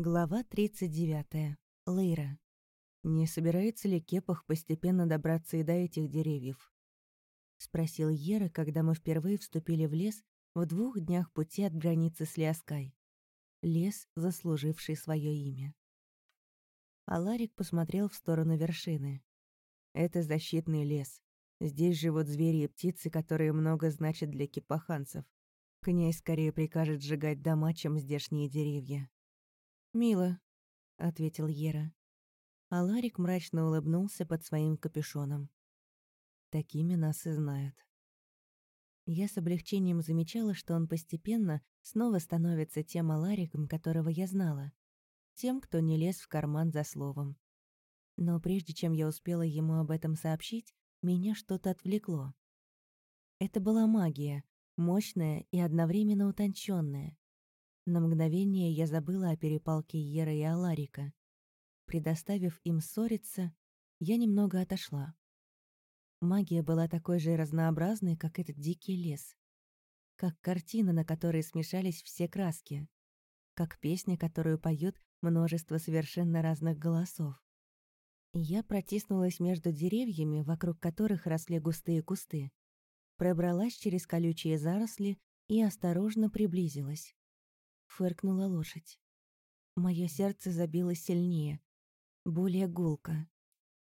Глава 39. Лейра. «Не собирается ли Кепах постепенно добраться и до этих деревьев?» — спросил Ера, когда мы впервые вступили в лес в двух днях пути от границы с Лиаскай. Лес, заслуживший свое имя. Аларик посмотрел в сторону вершины. «Это защитный лес. Здесь живут звери и птицы, которые много значат для кипаханцев. Князь скорее прикажет сжигать дома, чем здешние деревья». «Мило», — ответил Ера. А Ларик мрачно улыбнулся под своим капюшоном. Такими нас и знают. Я с облегчением замечала, что он постепенно снова становится тем Алариком, которого я знала. Тем, кто не лез в карман за словом. Но прежде чем я успела ему об этом сообщить, меня что-то отвлекло. Это была магия, мощная и одновременно утонченная. На мгновение я забыла о перепалке Ера и Аларика. Предоставив им ссориться, я немного отошла. Магия была такой же разнообразной, как этот дикий лес. Как картина, на которой смешались все краски. Как песня, которую поют множество совершенно разных голосов. Я протиснулась между деревьями, вокруг которых росли густые кусты. Пробралась через колючие заросли и осторожно приблизилась. Фыркнула лошадь. Мое сердце забилось сильнее, более гулко.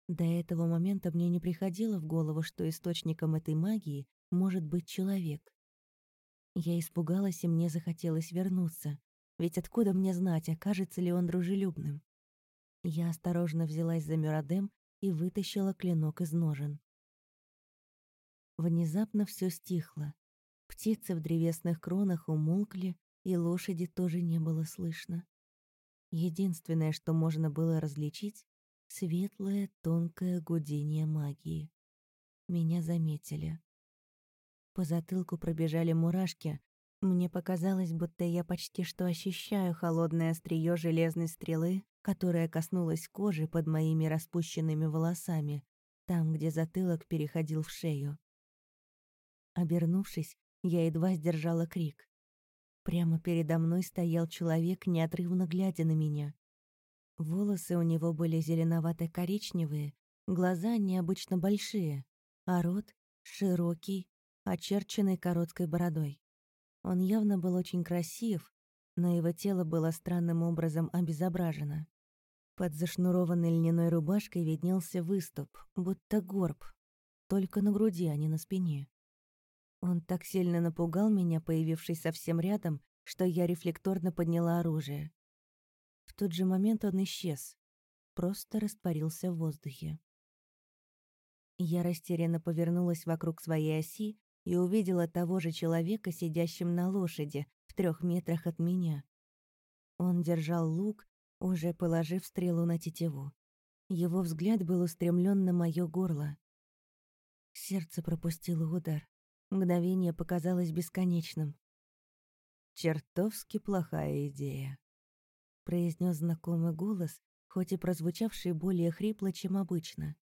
До этого момента мне не приходило в голову, что источником этой магии может быть человек. Я испугалась, и мне захотелось вернуться. Ведь откуда мне знать, окажется ли он дружелюбным? Я осторожно взялась за Мюрадем и вытащила клинок из ножен. Внезапно все стихло. Птицы в древесных кронах умолкли, и лошади тоже не было слышно. Единственное, что можно было различить — светлое, тонкое гудение магии. Меня заметили. По затылку пробежали мурашки. Мне показалось, будто я почти что ощущаю холодное острие железной стрелы, которая коснулась кожи под моими распущенными волосами, там, где затылок переходил в шею. Обернувшись, я едва сдержала крик. Прямо передо мной стоял человек, неотрывно глядя на меня. Волосы у него были зеленовато-коричневые, глаза необычно большие, а рот широкий, очерченный короткой бородой. Он явно был очень красив, но его тело было странным образом обезображено. Под зашнурованной льняной рубашкой виднелся выступ, будто горб, только на груди, а не на спине. Он так сильно напугал меня, появившись совсем рядом, что я рефлекторно подняла оружие. В тот же момент он исчез, просто растворился в воздухе. Я растерянно повернулась вокруг своей оси и увидела того же человека, сидящим на лошади, в трех метрах от меня. Он держал лук, уже положив стрелу на тетиву. Его взгляд был устремлен на мое горло. Сердце пропустило удар. Мгновение показалось бесконечным. «Чертовски плохая идея», — произнес знакомый голос, хоть и прозвучавший более хрипло, чем обычно.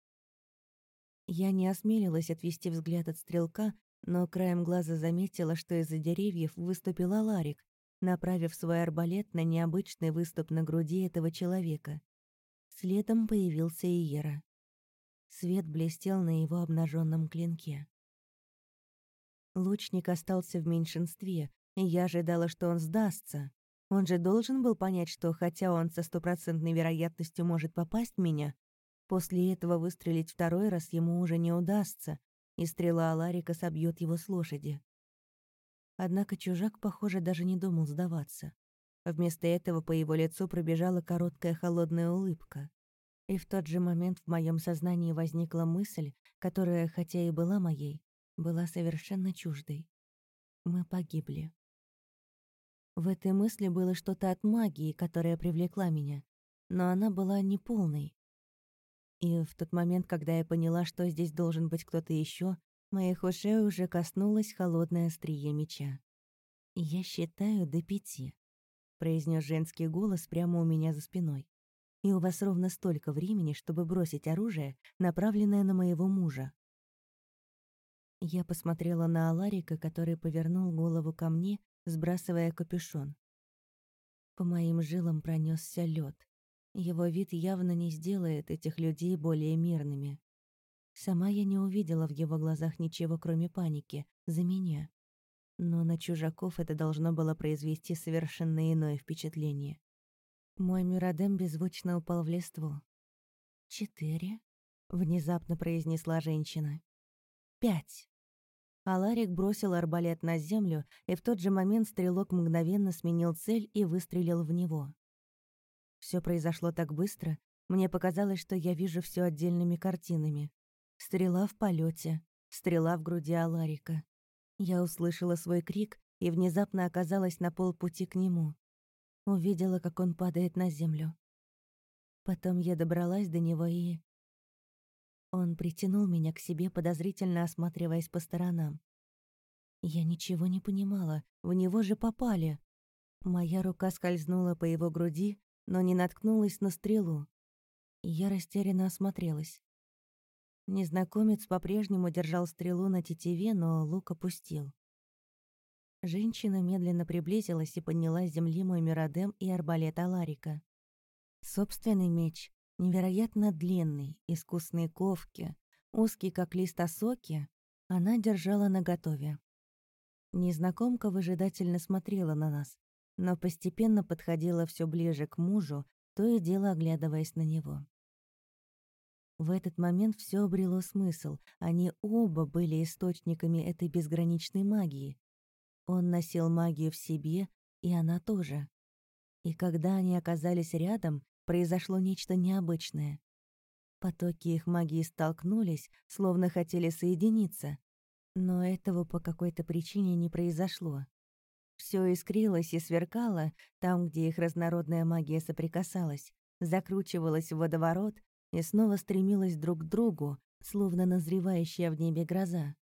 Я не осмелилась отвести взгляд от стрелка, но краем глаза заметила, что из-за деревьев выступил Аларик, направив свой арбалет на необычный выступ на груди этого человека. Следом появился Иера. Свет блестел на его обнаженном клинке. Лучник остался в меньшинстве, и я ожидала, что он сдастся. Он же должен был понять, что хотя он со стопроцентной вероятностью может попасть в меня, после этого выстрелить второй раз ему уже не удастся, и стрела Аларика собьет его с лошади. Однако чужак, похоже, даже не думал сдаваться. Вместо этого по его лицу пробежала короткая холодная улыбка. И в тот же момент в моем сознании возникла мысль, которая, хотя и была моей, была совершенно чуждой. Мы погибли. В этой мысли было что-то от магии, которая привлекла меня, но она была неполной. И в тот момент, когда я поняла, что здесь должен быть кто-то еще, моих ушей уже коснулось холодное острие меча. «Я считаю до пяти», — произнес женский голос прямо у меня за спиной. «И у вас ровно столько времени, чтобы бросить оружие, направленное на моего мужа». Я посмотрела на Аларика, который повернул голову ко мне, сбрасывая капюшон. По моим жилам пронесся лед. Его вид явно не сделает этих людей более мирными. Сама я не увидела в его глазах ничего, кроме паники, за меня. Но на чужаков это должно было произвести совершенно иное впечатление. Мой Миродем беззвучно упал в листву. «Четыре?» — внезапно произнесла женщина. «Пять!» Аларик бросил арбалет на землю, и в тот же момент стрелок мгновенно сменил цель и выстрелил в него. Все произошло так быстро, мне показалось, что я вижу все отдельными картинами. Стрела в полете, стрела в груди Аларика. Я услышала свой крик и внезапно оказалась на полпути к нему. Увидела, как он падает на землю. Потом я добралась до него и... Он притянул меня к себе, подозрительно осматриваясь по сторонам. Я ничего не понимала, в него же попали. Моя рука скользнула по его груди, но не наткнулась на стрелу. Я растерянно осмотрелась. Незнакомец по-прежнему держал стрелу на тетиве, но лук опустил. Женщина медленно приблизилась и подняла с земли мой миродем и арбалет Аларика. Собственный меч, невероятно длинный, искусные ковки, узкий как лист осоки, она держала наготове. Незнакомка выжидательно смотрела на нас, но постепенно подходила все ближе к мужу, то и дело оглядываясь на него. В этот момент все обрело смысл. Они оба были источниками этой безграничной магии. Он носил магию в себе, и она тоже. И когда они оказались рядом, произошло нечто необычное. Потоки их магии столкнулись, словно хотели соединиться. Но этого по какой-то причине не произошло. Все искрилось и сверкало там, где их разнородная магия соприкасалась, закручивалась в водоворот и снова стремилась друг к другу, словно назревающая в небе гроза.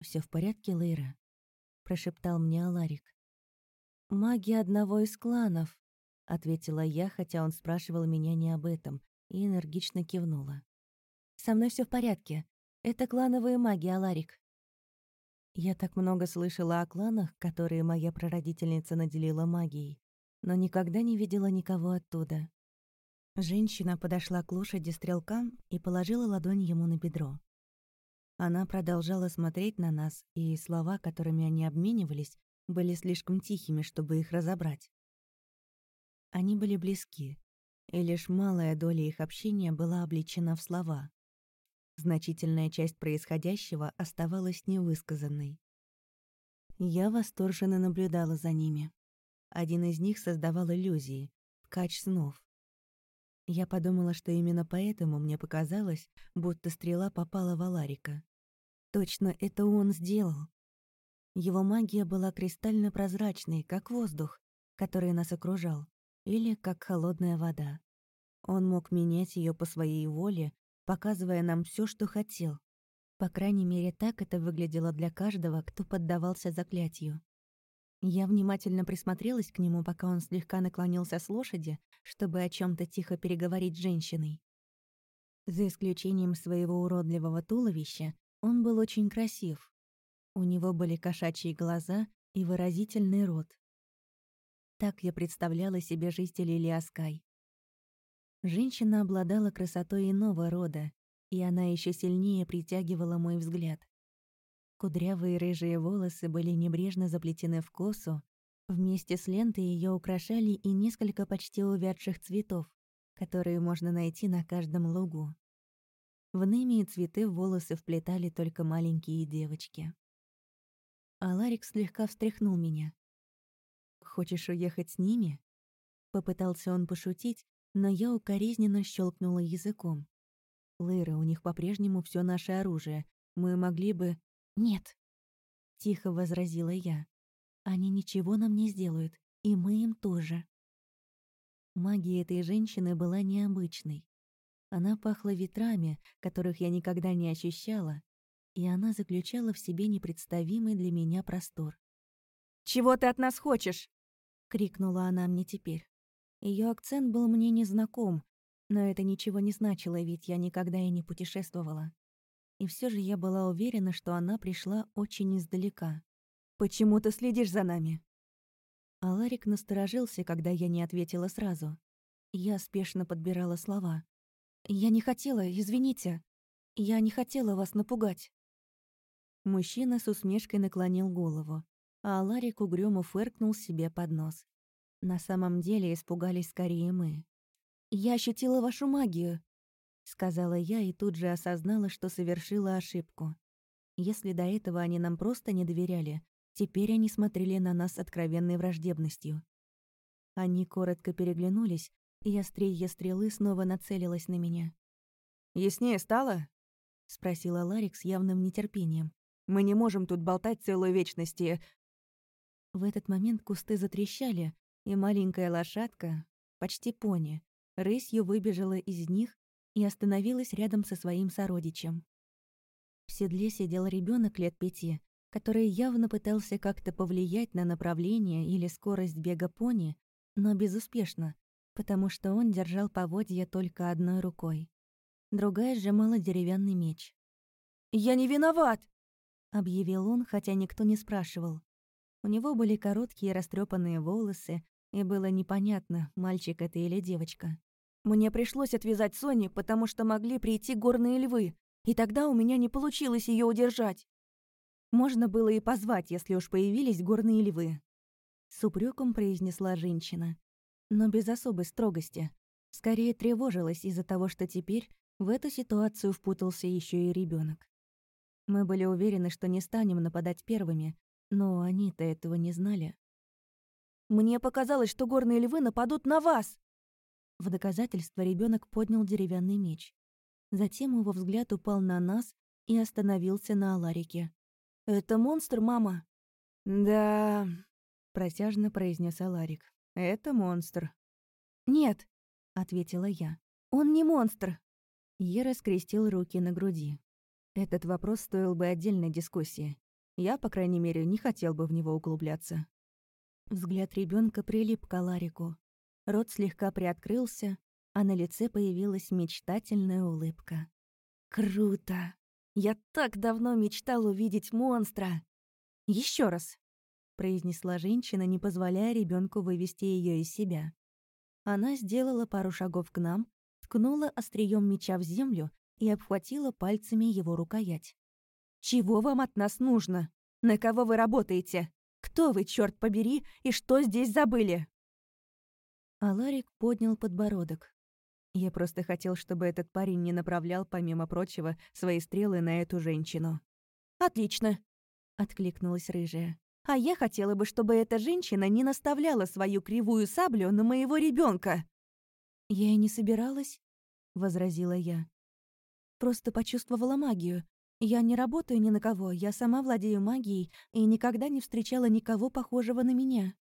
Все в порядке, Лейра?» — прошептал мне Аларик. «Магия одного из кланов», — ответила я, хотя он спрашивал меня не об этом, и энергично кивнула. «Со мной все в порядке. Это клановые маги, Аларик». Я так много слышала о кланах, которые моя прародительница наделила магией, но никогда не видела никого оттуда. Женщина подошла к лошади стрелка и положила ладонь ему на бедро. Она продолжала смотреть на нас, и слова, которыми они обменивались, были слишком тихими, чтобы их разобрать. Они были близки, и лишь малая доля их общения была облечена в слова. Значительная часть происходящего оставалась невысказанной. Я восторженно наблюдала за ними. Один из них создавал иллюзии, ткач снов. Я подумала, что именно поэтому мне показалось, будто стрела попала в Аларика. Точно это он сделал. Его магия была кристально прозрачной, как воздух, который нас окружал, или как холодная вода. Он мог менять ее по своей воле, показывая нам все, что хотел. По крайней мере, так это выглядело для каждого, кто поддавался заклятию. Я внимательно присмотрелась к нему, пока он слегка наклонился с лошади, чтобы о чем то тихо переговорить с женщиной. За исключением своего уродливого туловища, он был очень красив. У него были кошачьи глаза и выразительный рот. Так я представляла себе жителей Лиаскай. Женщина обладала красотой иного рода, и она еще сильнее притягивала мой взгляд. Кудрявые рыжие волосы были небрежно заплетены в косу, вместе с лентой ее украшали и несколько почти увядших цветов, которые можно найти на каждом лугу. В Неме цветы в волосы вплетали только маленькие девочки. А Ларик слегка встряхнул меня. «Хочешь уехать с ними?» Попытался он пошутить, но я укоризненно щелкнула языком. «Лейра, у них по-прежнему все наше оружие. Мы могли бы...» «Нет», — тихо возразила я. «Они ничего нам не сделают, и мы им тоже». Магия этой женщины была необычной. Она пахла ветрами, которых я никогда не ощущала, и она заключала в себе непредставимый для меня простор. «Чего ты от нас хочешь?» — крикнула она мне теперь. Ее акцент был мне незнаком, но это ничего не значило, ведь я никогда и не путешествовала. И все же я была уверена, что она пришла очень издалека. «Почему ты следишь за нами?» А Ларик насторожился, когда я не ответила сразу. Я спешно подбирала слова. «Я не хотела, извините. Я не хотела вас напугать». Мужчина с усмешкой наклонил голову, а Ларик угрюмо фыркнул себе под нос. На самом деле испугались скорее мы. «Я ощутила вашу магию», — сказала я и тут же осознала, что совершила ошибку. Если до этого они нам просто не доверяли, теперь они смотрели на нас откровенной враждебностью. Они коротко переглянулись, и острие стрелы снова нацелилась на меня. «Яснее стало?» — спросила Ларик с явным нетерпением. «Мы не можем тут болтать целую вечность и...» В этот момент кусты затрещали, и маленькая лошадка, почти пони, рысью выбежала из них и остановилась рядом со своим сородичем. В седле сидел ребенок лет пяти, который явно пытался как-то повлиять на направление или скорость бега пони, но безуспешно, потому что он держал поводья только одной рукой. Другая сжимала деревянный меч. «Я не виноват!» — объявил он, хотя никто не спрашивал. У него были короткие растрепанные волосы, и было непонятно, мальчик это или девочка. «Мне пришлось отвязать Сони, потому что могли прийти горные львы, и тогда у меня не получилось ее удержать». Можно было и позвать, если уж появились горные львы. С упреком произнесла женщина но без особой строгости. Скорее тревожилась из-за того, что теперь в эту ситуацию впутался еще и ребенок. Мы были уверены, что не станем нападать первыми, но они-то этого не знали. «Мне показалось, что горные львы нападут на вас!» В доказательство ребенок поднял деревянный меч. Затем его взгляд упал на нас и остановился на Аларике. «Это монстр, мама?» «Да...» — протяжно произнес Аларик. Это монстр». «Нет», — ответила я. «Он не монстр». Ера скрестил руки на груди. Этот вопрос стоил бы отдельной дискуссии. Я, по крайней мере, не хотел бы в него углубляться. Взгляд ребенка прилип к Аларику. Рот слегка приоткрылся, а на лице появилась мечтательная улыбка. «Круто! Я так давно мечтал увидеть монстра!» Еще раз!» произнесла женщина, не позволяя ребенку вывести ее из себя. Она сделала пару шагов к нам, ткнула острием меча в землю и обхватила пальцами его рукоять. «Чего вам от нас нужно? На кого вы работаете? Кто вы, черт побери, и что здесь забыли?» Аларик поднял подбородок. Я просто хотел, чтобы этот парень не направлял, помимо прочего, свои стрелы на эту женщину. «Отлично!» — откликнулась рыжая. А я хотела бы, чтобы эта женщина не наставляла свою кривую саблю на моего ребенка. «Я и не собиралась», — возразила я. «Просто почувствовала магию. Я не работаю ни на кого, я сама владею магией и никогда не встречала никого похожего на меня».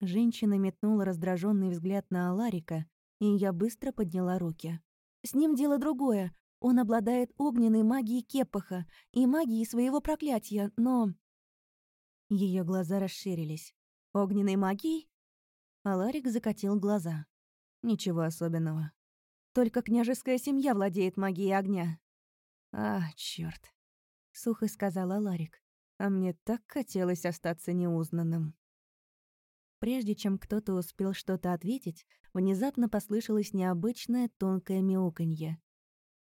Женщина метнула раздраженный взгляд на Аларика, и я быстро подняла руки. «С ним дело другое. Он обладает огненной магией Кепаха и магией своего проклятия, но...» Ее глаза расширились. «Огненной магией?» Аларик закатил глаза. «Ничего особенного. Только княжеская семья владеет магией огня». «А, чёрт», — сухо сказал Аларик. «А мне так хотелось остаться неузнанным». Прежде чем кто-то успел что-то ответить, внезапно послышалось необычное тонкое мяуканье.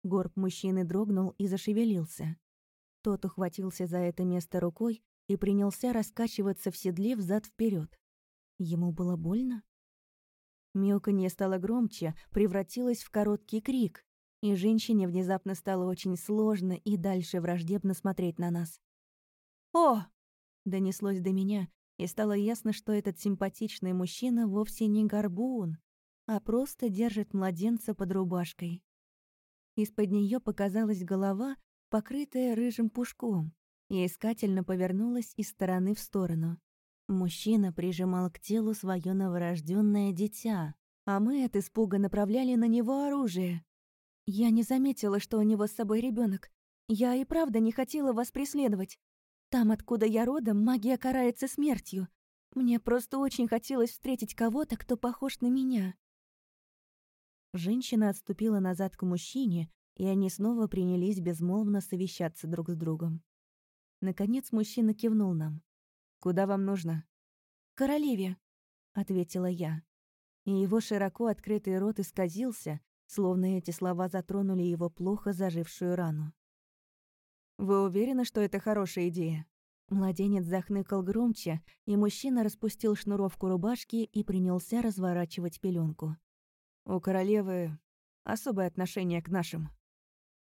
Горб мужчины дрогнул и зашевелился. Тот ухватился за это место рукой и принялся раскачиваться в седле взад вперед. Ему было больно? Мяуканье стало громче, превратилось в короткий крик, и женщине внезапно стало очень сложно и дальше враждебно смотреть на нас. «О!» — донеслось до меня, и стало ясно, что этот симпатичный мужчина вовсе не горбун, а просто держит младенца под рубашкой. Из-под нее показалась голова, покрытая рыжим пушком, и искательно повернулась из стороны в сторону. Мужчина прижимал к телу свое новорожденное дитя, а мы от испуга направляли на него оружие. Я не заметила, что у него с собой ребенок. Я и правда не хотела вас преследовать. Там, откуда я родом, магия карается смертью. Мне просто очень хотелось встретить кого-то, кто похож на меня. Женщина отступила назад к мужчине, и они снова принялись безмолвно совещаться друг с другом. Наконец мужчина кивнул нам. «Куда вам нужно?» королеве», — ответила я. И его широко открытый рот исказился, словно эти слова затронули его плохо зажившую рану. «Вы уверены, что это хорошая идея?» Младенец захныкал громче, и мужчина распустил шнуровку рубашки и принялся разворачивать пеленку. «У королевы особое отношение к нашим».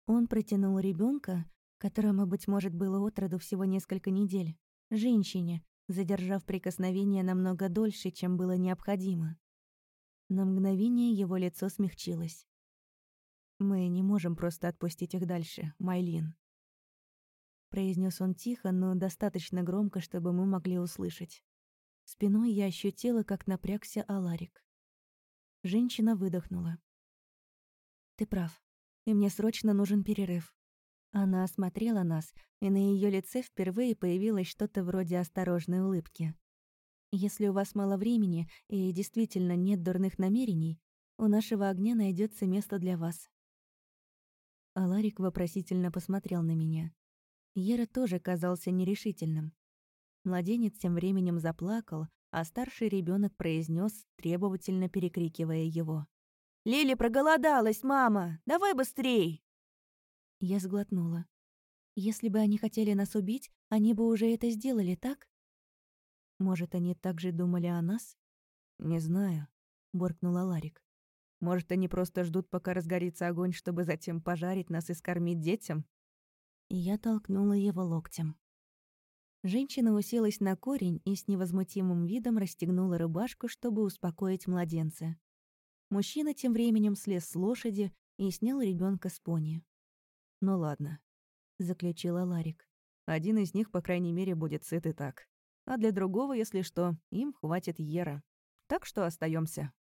Он протянул ребенка, которому, быть может, было отроду всего несколько недель, женщине, задержав прикосновение намного дольше, чем было необходимо. На мгновение его лицо смягчилось. «Мы не можем просто отпустить их дальше, Майлин», произнес он тихо, но достаточно громко, чтобы мы могли услышать. Спиной я ощутила, как напрягся Аларик. Женщина выдохнула. «Ты прав, и мне срочно нужен перерыв». Она осмотрела нас, и на ее лице впервые появилось что-то вроде осторожной улыбки. «Если у вас мало времени и действительно нет дурных намерений, у нашего огня найдется место для вас». Аларик вопросительно посмотрел на меня. Ера тоже казался нерешительным. Младенец тем временем заплакал, а старший ребенок произнес, требовательно перекрикивая его. «Лили проголодалась, мама! Давай быстрей!» Я сглотнула. Если бы они хотели нас убить, они бы уже это сделали, так? Может, они так же думали о нас? «Не знаю», — буркнула Ларик. «Может, они просто ждут, пока разгорится огонь, чтобы затем пожарить нас и скормить детям?» и я толкнула его локтем. Женщина уселась на корень и с невозмутимым видом расстегнула рубашку, чтобы успокоить младенца. Мужчина тем временем слез с лошади и снял ребенка с пони. «Ну ладно», — заключила Ларик. «Один из них, по крайней мере, будет сыт и так. А для другого, если что, им хватит Ера. Так что остаемся.